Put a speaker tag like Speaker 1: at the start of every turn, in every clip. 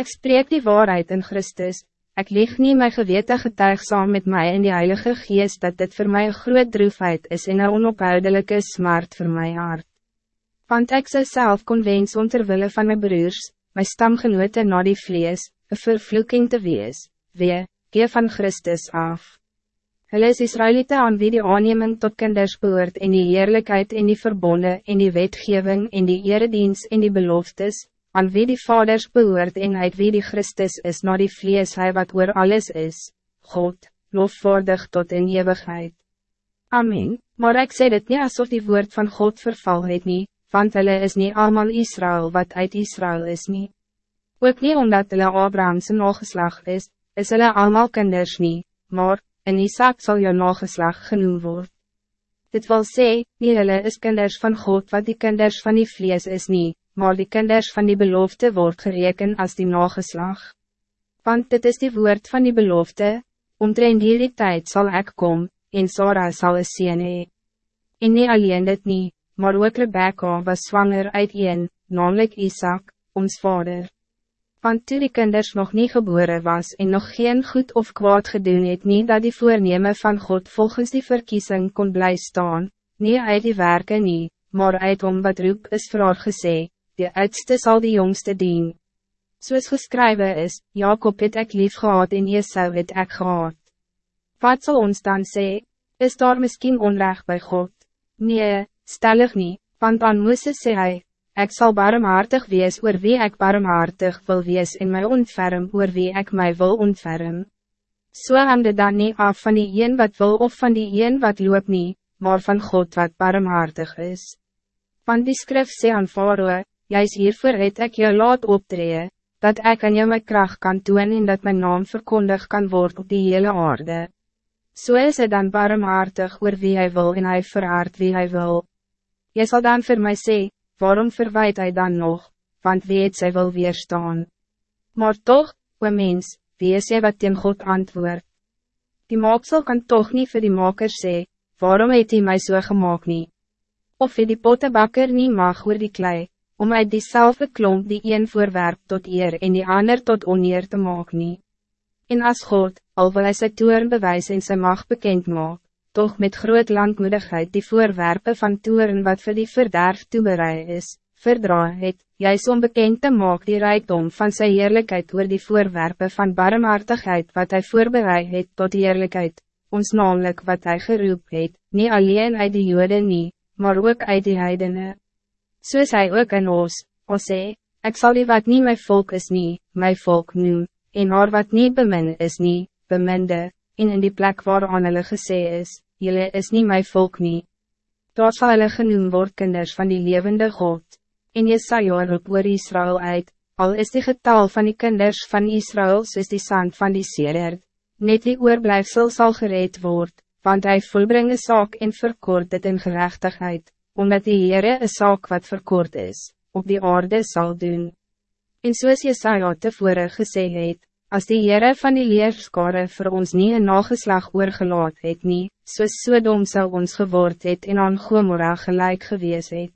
Speaker 1: Ik spreek die waarheid in Christus, ik lieg niet mijn geweten getuig saam met mij in die Heilige Geest dat dit voor mij een groot droefheid is en een onophoudelijke smart voor mijn hart. Want ik zou zelf kon wens onderwille van mijn broers, mijn stamgenoten na die vlees, een vervloeking te wees, wee, geef van Christus af. Hulle is Israëlieten aan wie die aanneming tot kinders behoort in die eerlijkheid in die verbonden in die wetgeving in die eredienst in die beloftes, aan wie die vaders behoort en uit wie die Christus is na die vlees hy wat oor alles is, God, lofwaardig tot in eeuwigheid. Amen, maar ik sê dit niet alsof die woord van God verval het nie, want hulle is niet allemaal Israël wat uit Israël is nie. Ook niet omdat hulle Abrahamse nageslag is, is hulle allemaal kinders nie, maar, en Isaac zal jou nageslag genoemd worden. Dit wil sê, nie hulle is kinders van God wat die kinders van die vlees is nie, maar die kinders van die belofte word gereken als die nageslag. Want dit is die woord van die belofte, omtrent hierdie tijd zal ik kom, en Sarah sal een sien hee. En nie alleen dit nie, maar ook Rebecca was zwanger uit een, namelijk Isaac, ons vader want toe die kinders nog niet geboren was en nog geen goed of kwaad gedoen het nie dat die voorneme van God volgens die verkiezing kon blij staan, nie uit die werken nie, maar uit om wat roep is vir haar gesê, die oudste zal die jongste dien. Soos geskrywe is, Jacob het ek lief gehad en Esau het ek gehad. Wat zal ons dan sê, is daar misschien onrecht bij God? Nee, stellig niet, want aan Moeses sê hy, Ik zal barmhartig wees oor wie ik barmhartig wil wees en mij ontferm oor wie ik mij wil ontferm. So hang dit dan niet af van die een wat wil of van die een wat loop niet, maar van God wat barmhartig is. Van die skrif sê aan Faroe, jy is hiervoor het ek jou laat optree, dat ik aan jou my kracht kan doen en dat mijn naam verkondig kan worden op die hele aarde. So is het dan barmhartig oor wie hij wil en hij verhaard wie hij wil. Jy zal dan voor mij zeggen, waarom verwijt hij dan nog, want wie het sy wil weerstaan. Maar toch, o mens, wie is jy wat teen God antwoord? Die maaksel kan toch niet voor die maker sê, waarom het hij mij so gemaakt nie? Of het die pottebakker niet mag oor die klei, om uit diezelfde klomp die een voorwerp tot eer en die ander tot oneer te maak nie? En as God, al wil hy sy toeren bewys en sy mag bekend maak, toch met groot langmoedigheid die voorwerpen van toeren wat voor die verderf toeberei is, verdra het, juist om bekend te maak die rijkdom van zijn heerlijkheid oor die voorwerpen van barmhartigheid wat hij voorbereid het tot heerlijkheid, ons namelijk wat hij geroep het, niet alleen uit die jode nie, maar ook uit die heidene. Soos hy ook in ons, ons sê, ek sal die wat niet mijn volk is nie, my volk noem, en haar wat niet bemin is nie, beminde, en in die plek waar aan hulle gesê is, jylle is niet mijn volk nie. Daar sal hulle genoem word kinders van die levende God, en Jesaja roep oor Israël uit, al is die getal van die kinders van Israël soos die sand van die seererd, net die oorblijfsel sal gereed word, want hij volbring een saak en verkort het in gerechtigheid, omdat die Heere een saak wat verkort is, op die aarde zal doen. En soos Jesaja tevore gesê het, Als die Heere van die leerskare voor ons niet een nageslag oorgelaat het nie, soos Sodom sal ons geword het en aan Gomorra gelijk gewees het.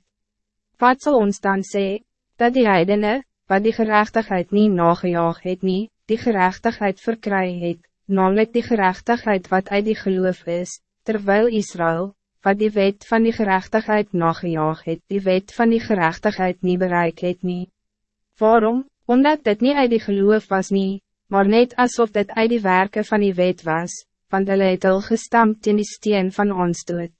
Speaker 1: Wat zal ons dan zeggen? Dat die heidene, wat die gerechtigheid niet nagejaag het nie, die gerechtigheid verkry het, namelijk die gerechtigheid wat uit die geloof is, terwijl Israël, wat die wet van die gerechtigheid nagejaag het, die wet van die gerechtigheid niet bereik het nie. Waarom? Omdat dit niet uit die geloof was niet maar net alsof dit uit die werken van die wet was, want hulle het al gestampt in die steen van ons dood.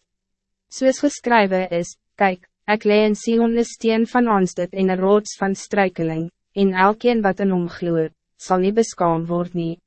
Speaker 1: Soos geskrywe is, kijk, ik lee in Sion een steen van ons dood en een rots van struikeling, en elkeen wat in hom gloed, sal nie beskaam word nie.